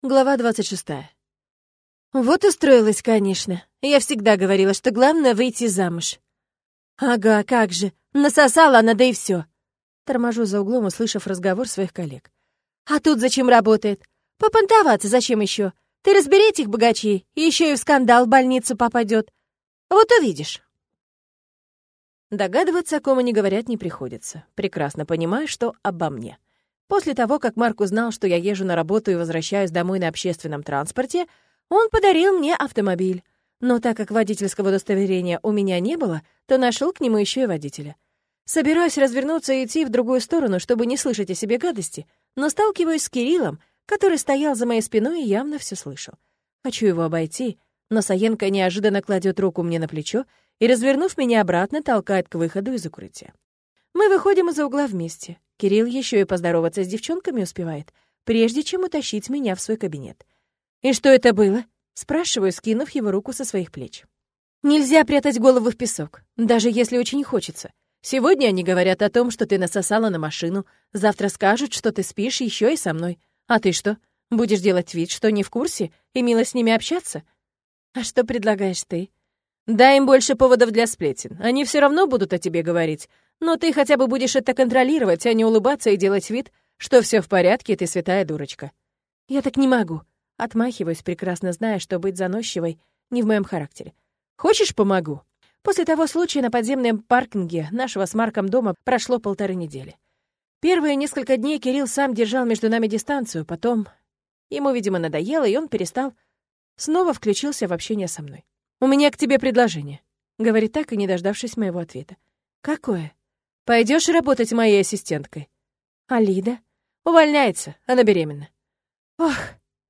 Глава 26. Вот устроилась, конечно. Я всегда говорила, что главное выйти замуж. Ага, как же. Насосала она, да и все. Торможу за углом, услышав разговор своих коллег. А тут зачем работает? Попонтоваться зачем еще? Ты разбери этих богачей, и еще и в скандал в больницу попадет. Вот увидишь. Догадываться, о ком они говорят, не приходится. Прекрасно понимаю, что обо мне. После того, как Марк узнал, что я езжу на работу и возвращаюсь домой на общественном транспорте, он подарил мне автомобиль. Но так как водительского удостоверения у меня не было, то нашел к нему еще и водителя. Собираюсь развернуться и идти в другую сторону, чтобы не слышать о себе гадости, но сталкиваюсь с Кириллом, который стоял за моей спиной и явно все слышал. Хочу его обойти, но Саенко неожиданно кладет руку мне на плечо и, развернув меня обратно, толкает к выходу из укрытия. Выходим из-за угла вместе. Кирилл еще и поздороваться с девчонками успевает, прежде чем утащить меня в свой кабинет. «И что это было?» — спрашиваю, скинув его руку со своих плеч. «Нельзя прятать голову в песок, даже если очень хочется. Сегодня они говорят о том, что ты насосала на машину, завтра скажут, что ты спишь еще и со мной. А ты что, будешь делать вид, что не в курсе, и мило с ними общаться? А что предлагаешь ты?» «Дай им больше поводов для сплетен. Они все равно будут о тебе говорить. Но ты хотя бы будешь это контролировать, а не улыбаться и делать вид, что все в порядке, и ты святая дурочка. Я так не могу. Отмахиваюсь, прекрасно зная, что быть заносчивой не в моем характере. Хочешь, помогу? После того случая на подземном паркинге нашего с Марком дома прошло полторы недели. Первые несколько дней Кирилл сам держал между нами дистанцию, потом ему, видимо, надоело, и он перестал. Снова включился в общение со мной. «У меня к тебе предложение», — говорит так и не дождавшись моего ответа. «Какое?» Пойдешь работать моей ассистенткой. А Лида? Увольняется, она беременна. Ох,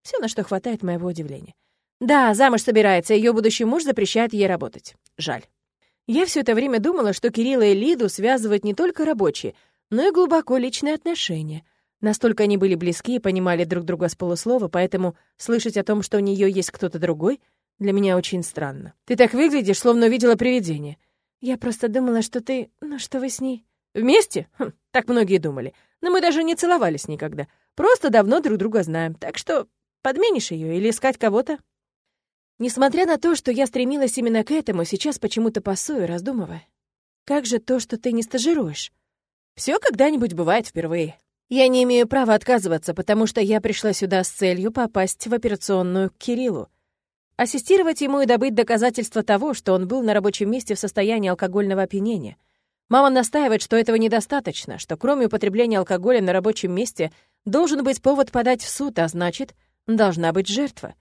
все на что хватает моего удивления. Да, замуж собирается, ее будущий муж запрещает ей работать. Жаль. Я все это время думала, что Кирилла и Лиду связывают не только рабочие, но и глубоко личные отношения. Настолько они были близки и понимали друг друга с полуслова, поэтому слышать о том, что у нее есть кто-то другой, для меня очень странно. Ты так выглядишь, словно увидела привидение. Я просто думала, что ты... Ну, что вы с ней... Вместе? Хм, так многие думали. Но мы даже не целовались никогда. Просто давно друг друга знаем. Так что подменишь ее или искать кого-то? Несмотря на то, что я стремилась именно к этому, сейчас почему-то пасую, раздумывая. Как же то, что ты не стажируешь? Все когда-нибудь бывает впервые. Я не имею права отказываться, потому что я пришла сюда с целью попасть в операционную к Кириллу. Ассистировать ему и добыть доказательства того, что он был на рабочем месте в состоянии алкогольного опьянения — Мама настаивает, что этого недостаточно, что кроме употребления алкоголя на рабочем месте должен быть повод подать в суд, а значит, должна быть жертва.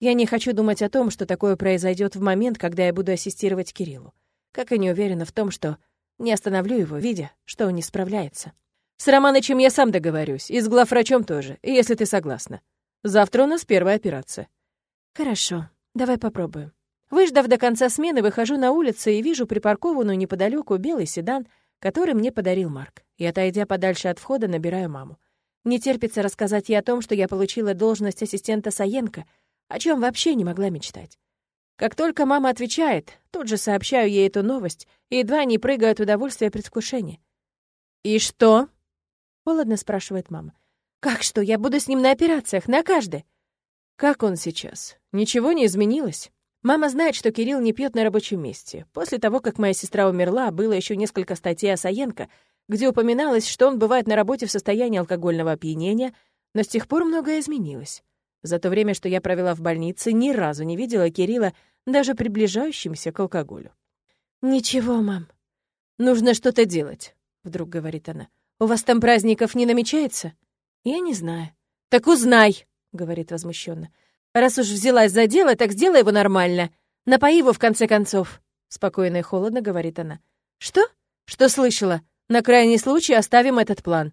Я не хочу думать о том, что такое произойдет в момент, когда я буду ассистировать Кириллу. Как и не уверена в том, что не остановлю его, видя, что он не справляется. С Романычем я сам договорюсь, и с главврачом тоже, если ты согласна. Завтра у нас первая операция. Хорошо, давай попробуем. Выждав до конца смены, выхожу на улицу и вижу припаркованную неподалеку белый седан, который мне подарил Марк. И, отойдя подальше от входа, набираю маму. Не терпится рассказать ей о том, что я получила должность ассистента Саенко, о чем вообще не могла мечтать. Как только мама отвечает, тут же сообщаю ей эту новость и едва не прыгаю от удовольствия и предвкушения. «И что?» — холодно спрашивает мама. «Как что? Я буду с ним на операциях, на каждой». «Как он сейчас? Ничего не изменилось?» Мама знает, что Кирилл не пьет на рабочем месте. После того, как моя сестра умерла, было еще несколько статей о Саенко, где упоминалось, что он бывает на работе в состоянии алкогольного опьянения, но с тех пор многое изменилось. За то время, что я провела в больнице, ни разу не видела Кирилла даже приближающимся к алкоголю. «Ничего, мам. Нужно что-то делать», — вдруг говорит она. «У вас там праздников не намечается?» «Я не знаю». «Так узнай», — говорит возмущенно. Раз уж взялась за дело, так сделай его нормально. Напои его, в конце концов», — спокойно и холодно говорит она. «Что? Что слышала? На крайний случай оставим этот план».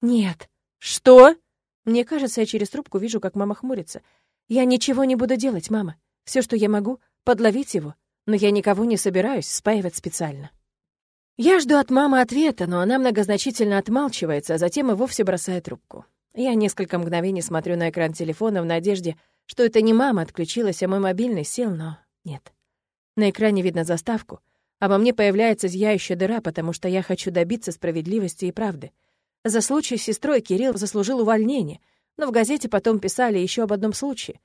«Нет». «Что?» Мне кажется, я через трубку вижу, как мама хмурится. «Я ничего не буду делать, мама. Все, что я могу, подловить его. Но я никого не собираюсь спаивать специально». Я жду от мамы ответа, но она многозначительно отмалчивается, а затем и вовсе бросает трубку. Я несколько мгновений смотрю на экран телефона в надежде, что это не мама отключилась, а мой мобильный сел, но нет. На экране видно заставку, а во мне появляется зияющая дыра, потому что я хочу добиться справедливости и правды. За случай с сестрой Кирилл заслужил увольнение. но в газете потом писали еще об одном случае.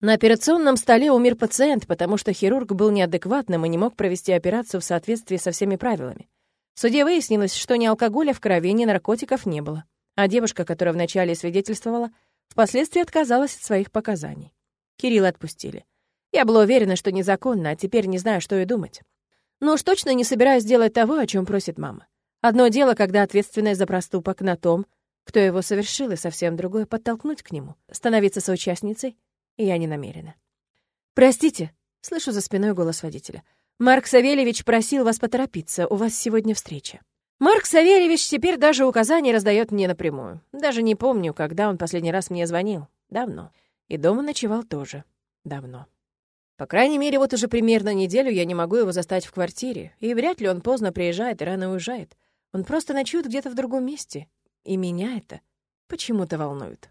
На операционном столе умер пациент, потому что хирург был неадекватным и не мог провести операцию в соответствии со всеми правилами. В суде выяснилось, что ни алкоголя в крови, ни наркотиков не было, а девушка, которая вначале свидетельствовала, впоследствии отказалась от своих показаний. Кирилла отпустили. Я была уверена, что незаконно, а теперь не знаю, что и думать. Но уж точно не собираюсь делать того, о чем просит мама. Одно дело, когда ответственность за проступок на том, кто его совершил, и совсем другое — подтолкнуть к нему, становиться соучастницей, и я не намерена. «Простите», — слышу за спиной голос водителя. «Марк Савельевич просил вас поторопиться, у вас сегодня встреча». Марк Савельевич теперь даже указания раздает мне напрямую. Даже не помню, когда он последний раз мне звонил. Давно. И дома ночевал тоже. Давно. По крайней мере, вот уже примерно неделю я не могу его застать в квартире, и вряд ли он поздно приезжает и рано уезжает. Он просто ночует где-то в другом месте. И меня это почему-то волнует.